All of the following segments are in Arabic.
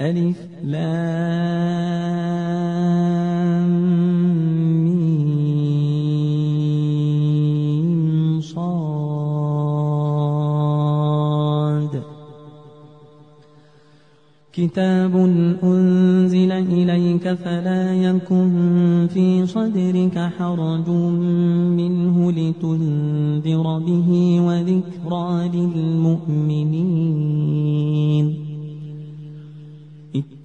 ألف لام صاد. كتاب أنزل إليك فلا يكن في صدرك حرج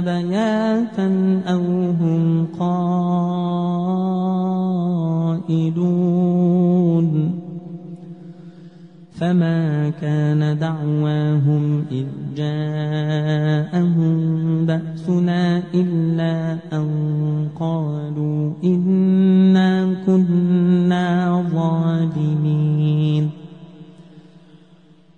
بياتا أو هم قائلون فما كان دعواهم إذ جاءهم بأسنا إلا أن قالوا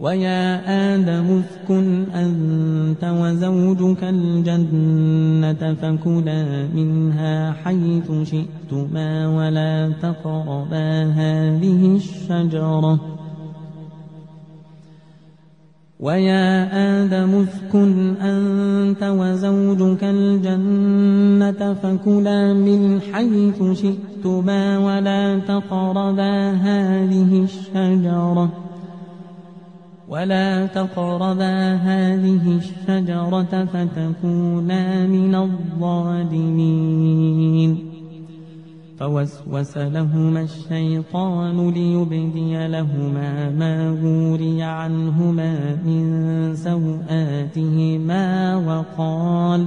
ويا آدم اسكن أنت وزوجك الجنة فكلا منها حيث شئتما ولا تقربا هذه الشجرة. ويا آدم اسكن أنت وزوجك الجنة فكلا من حيث شئتما ولا تقربا هذه الشجرة. ولا تقربا هذه الشجرة فتكونا من الظالمين فوسوس لهما الشيطان ليبدي لهما ما غوري عنهما من سوآتهما وقال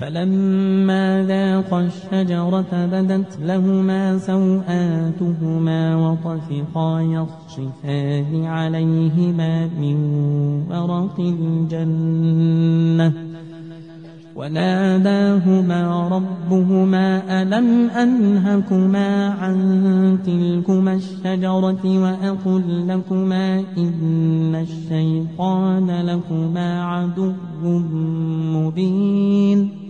فلما ذاقا الشجرة بدت لهما سوآتهما وطفقا يخصفان عليهما من ورق الجنة. وناداهما ربهما ألم أنهكما عن تلكما الشجرة وأقل لكما إن الشيطان لكما عدو مبين.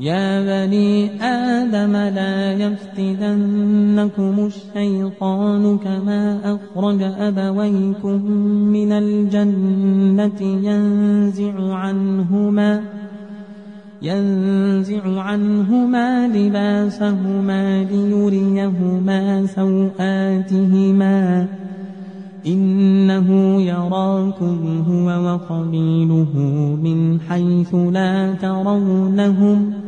يا بني آدم لا يفتننكم الشيطان كما أخرج أبويكم من الجنة ينزع عنهما ينزع عنهما لباسهما ليريهما سوآتهما إنه يراكم هو وقبيله من حيث لا ترونهم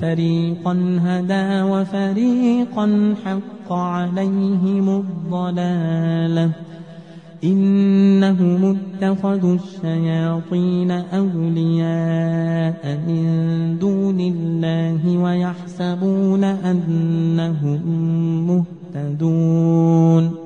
فريقا هدى وفريقا حق عليهم الضلاله إنهم اتخذوا الشياطين أولياء من دون الله ويحسبون أنهم مهتدون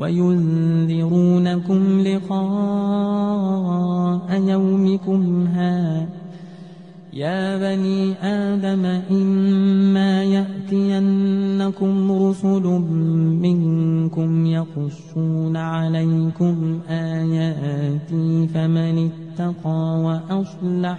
وينذرونكم لقاء يومكم هذا يا بني آدم إما يأتينكم رسل منكم يقصون عليكم آياتي فمن اتقى وأصلح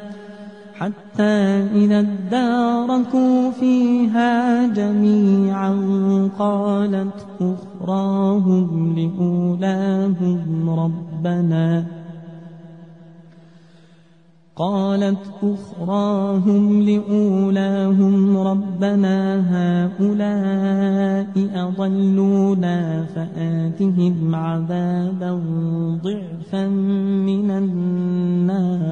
حتى إذا اداركوا فيها جميعا قالت أخراهم لأولاهم ربنا. قالت أخراهم لأولاهم ربنا. هؤلاء أضلونا فآتهم عذابا ضعفا من النار.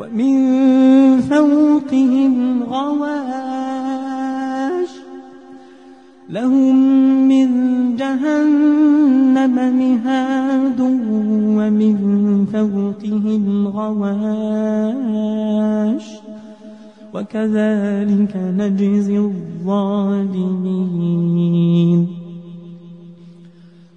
ومن فوقهم غواش لهم من جهنم مهاد ومن فوقهم غواش وكذلك نجزي الظالمين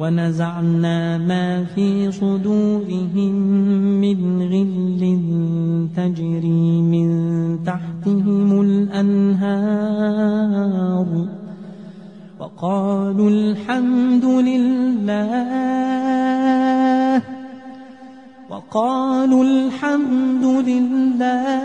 ونزعنا ما في صدورهم من غل تجري من تحتهم الأنهار. وقالوا الحمد لله. وقالوا الحمد لله.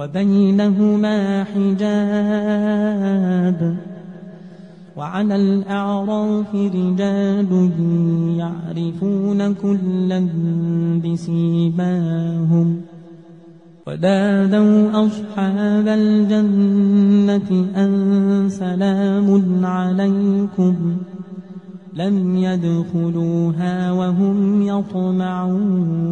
وبينهما حجاب وعلى الأعراف رجال يعرفون كلا بسيماهم ونادوا أصحاب الجنة أن سلام عليكم لم يدخلوها وهم يطمعون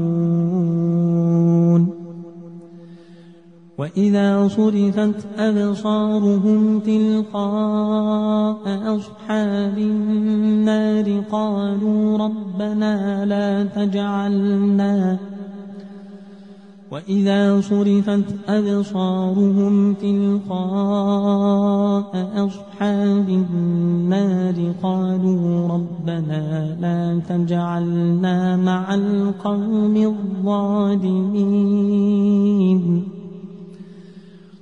وإذا صرفت أبصارهم تلقاء أصحاب النار قالوا ربنا لا تجعلنا وإذا صرفت أبصارهم تلقاء أصحاب النار قالوا ربنا لا تجعلنا مع القوم الظالمين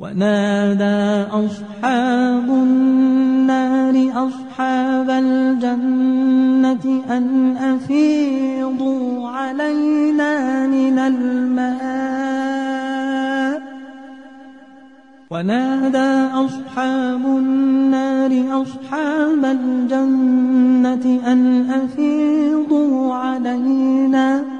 ونادى أصحاب النار أصحاب الجنة أن أفيضوا علينا من الماء. ونادى أصحاب النار أصحاب الجنة أن أفيضوا علينا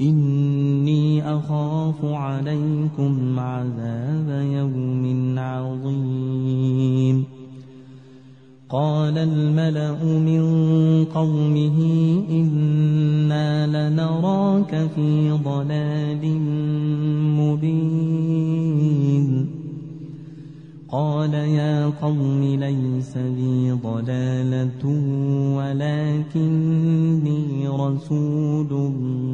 إني أخاف عليكم عذاب يوم عظيم. قال الملأ من قومه إنا لنراك في ضلال مبين. قال يا قوم ليس بي ضلالة ولكني رسول من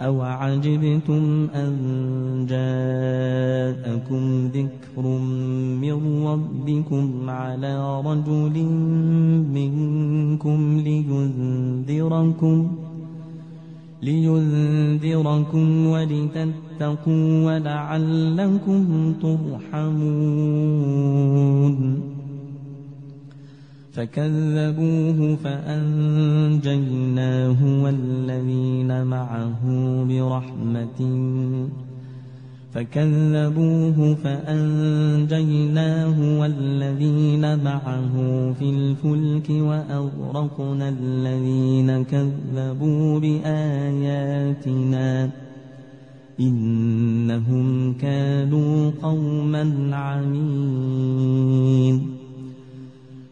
أو عجبتم أن جاءكم ذكر من ربكم على رجل منكم لينذركم لينذركم ولتتقوا ولعلكم ترحمون فكذبوه فأنجيناه والذين معه برحمة. فكذبوه فأنجيناه والذين معه في الفلك وأغرقنا الذين كذبوا بآياتنا. إنهم كانوا قوما عمين.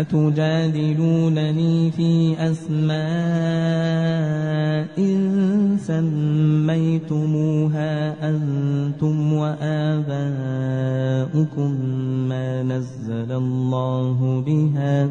أتجادلونني في أسماء سميتموها أنتم وآباؤكم ما نزل الله بها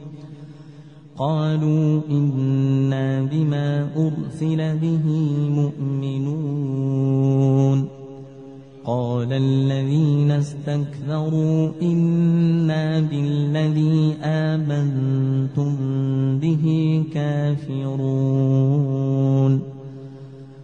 قالوا إنا بما أرسل به مؤمنون. قال الذين استكبروا إنا بالذي آمنتم به كافرون.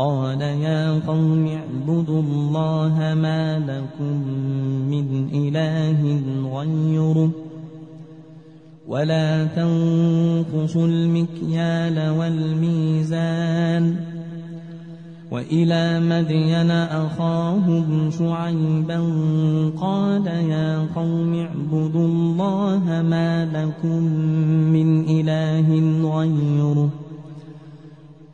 قال يا قوم اعبدوا الله ما لكم من إله غيره ولا تنقصوا المكيال والميزان وإلى مدين أخاهم شعيبا قال يا قوم اعبدوا الله ما لكم من إله غيره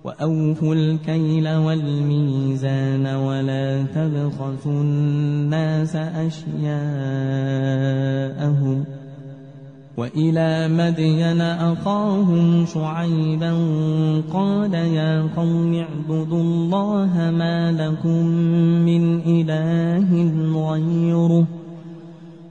وأوفوا الكيل والميزان ولا تبخسوا الناس أشياءهم ۖ وإلى مدين أخاهم شعيبا قال يا قوم اعبدوا الله ما لكم من إله غيره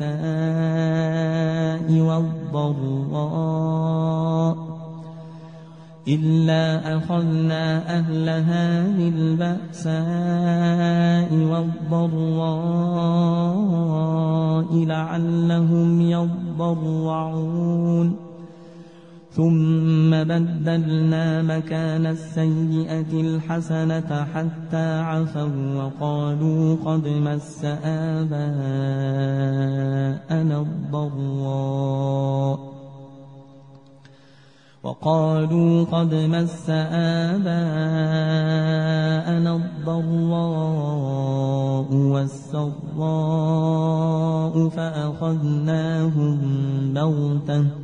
بالبأساء والضراء إلا أخذنا أهلها بالبأساء والضراء لعلهم يضرعون ثم بدلنا مكان السيئة الحسنة حتى عفوا وقالوا قد مس آباءنا الضراء. وقالوا قد مس آباءنا الضراء والسراء فأخذناهم بغتة.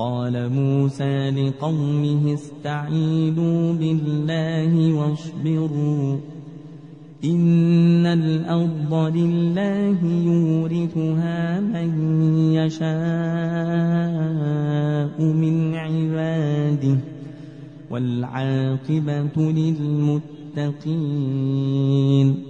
قال موسى لقومه استعينوا بالله واصبروا. إن الأرض لله يورثها من يشاء من عباده والعاقبة للمتقين.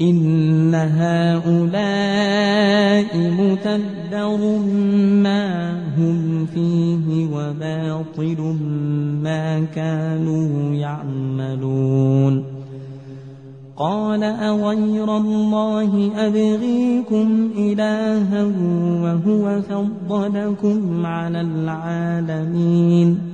إن هؤلاء متدر ما هم فيه وباطل ما كانوا يعملون قال أغير الله أبغيكم إلها وهو فضلكم على العالمين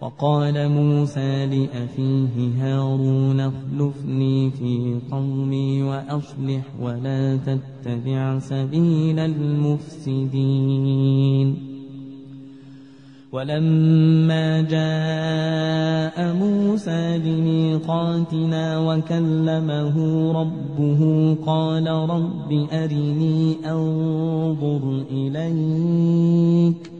وقال موسى لأخيه هارون اخلفني في قومي وأصلح ولا تتبع سبيل المفسدين. ولما جاء موسى لميقاتنا وكلمه ربه قال رب أرني أنظر إليك.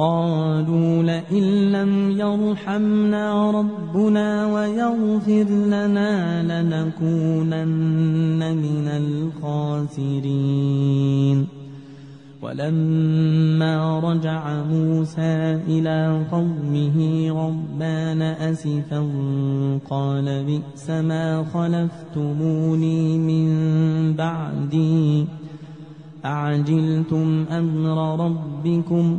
قالوا لئن لم يرحمنا ربنا ويغفر لنا لنكونن من الخاسرين. ولما رجع موسى إلى قومه ربان أسفا قال بئس ما خلفتموني من بعدي. أعجلتم أمر ربكم؟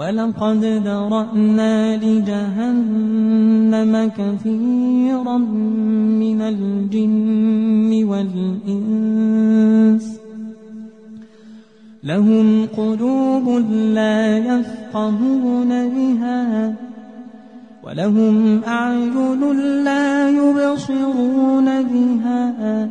ولقد ذرأنا لجهنم كثيرا من الجن والإنس لهم قلوب لا يفقهون بها ولهم أعين لا يبصرون بها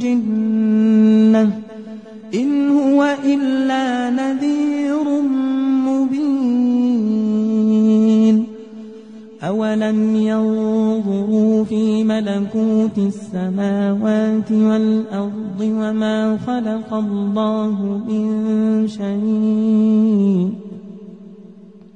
جنة إن هو إلا نذير مبين. أولم ينظروا في ملكوت السماوات والأرض وما خلق الله من شيء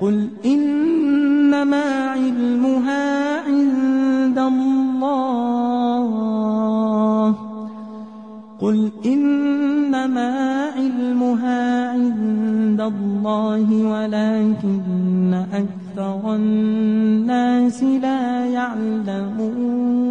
قل إنما علمها عند الله قل إنما علمها عند الله ولكن أكثر الناس لا يعلمون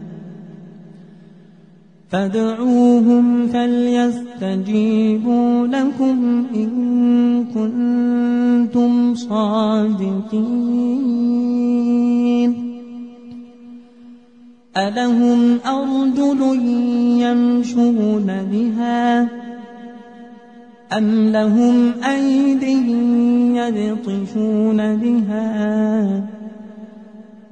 فادعوهم فليستجيبوا لكم إن كنتم صادقين. ألهم أرجل يمشون بها؟ أم لهم أيدي يبطشون بها؟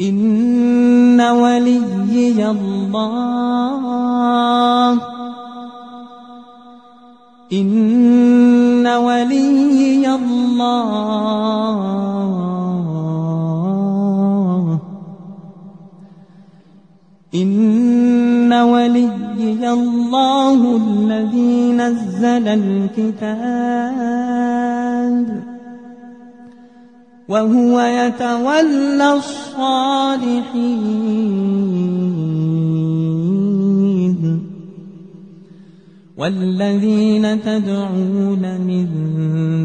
إن وليي الله إن وليي الله إن وليي الله الذي نزل الكتاب وهو يتولى الصالحين. والذين تدعون من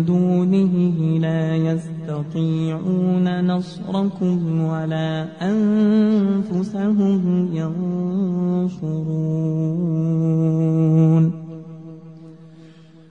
دونه لا يستطيعون نصركم ولا أنفسهم ينصرون.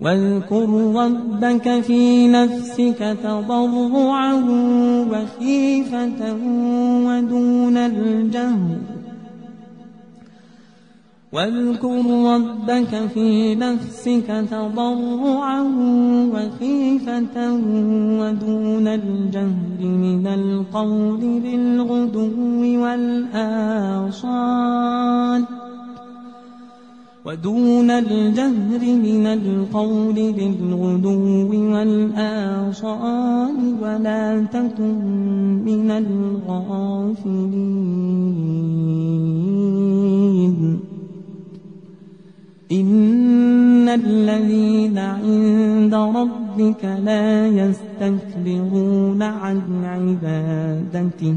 واذكر ربك في نفسك تضرعا وخيفة ودون الجهر. واذكر ربك في نفسك تضرعا وخيفة ودون الجهر من القول بالغدو والآصال. ودون الجهر من القول بالغدو والآصال ولا تكن من الغافلين. إن الذين عند ربك لا يستكبرون عن عبادته.